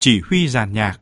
chỉ huy giàn nhạc.